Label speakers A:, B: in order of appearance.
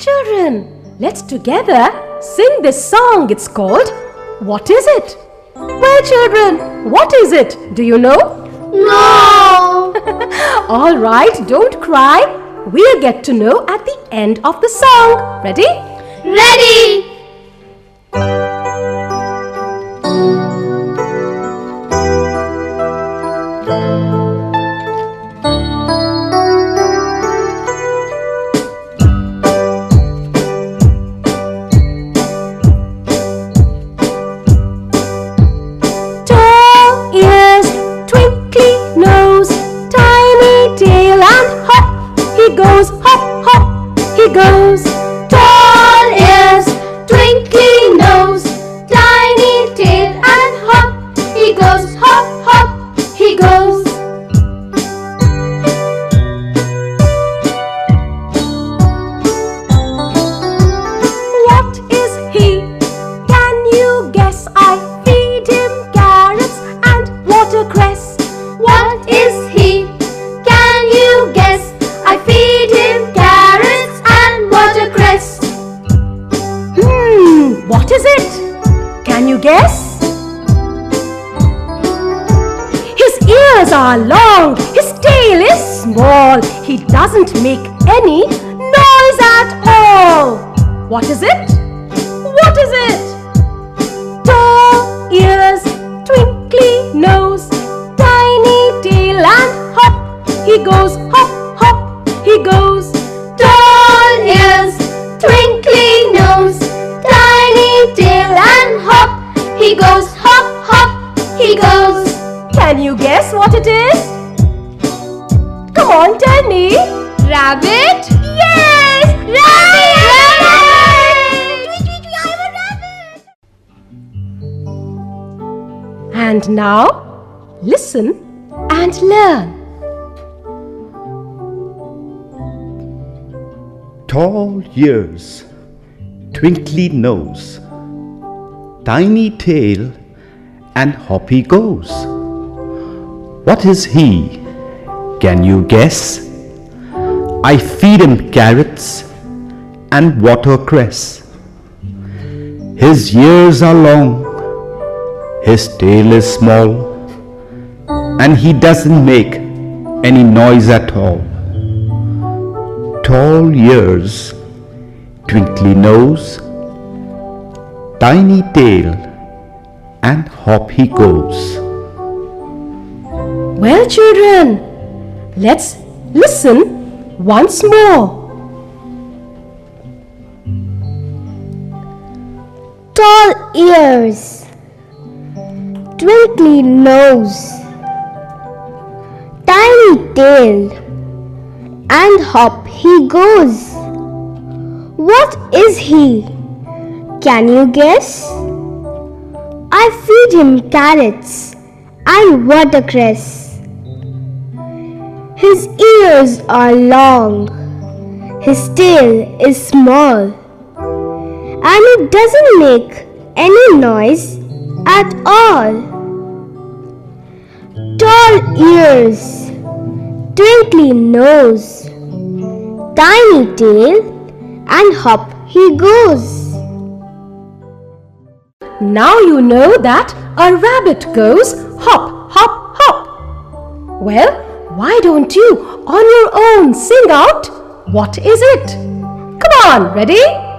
A: Children, let's together sing this song. It's called What is it? Well, children, what is it? Do you know?
B: No!
A: All right, don't cry. We'll get to know at the end of the song. Ready?
B: Ready!
A: Goes. Guess? His ears are long, his tail is small. He doesn't make any noise at all. What is it? What is it? Tall ears, Come on, tell me.
B: Rabbit?
A: Yes!
B: Rabbit!
A: And now, listen and learn.
C: Tall ears, twinkly nose, tiny tail, and hoppy goes. What is he? Can you guess? I feed him carrots and watercress. His ears are long, his tail is small, and he doesn't make any noise at all tall ears, twinkly nose, tiny tail, and hop he goes.
A: Well, children, let's listen once more.
D: tall ears, twinkly nose, tiny tail, and hop he goes. What is he? Can you guess? I feed him carrots and watercress. His ears are long, his tail is small and it doesn't make any noise at all. Tall ears, twinkly nose, tiny tail, and hop he goes.
A: Now you know that a rabbit goes hop, hop, hop. Well, why don't you on your own sing out what is it? Come on, ready?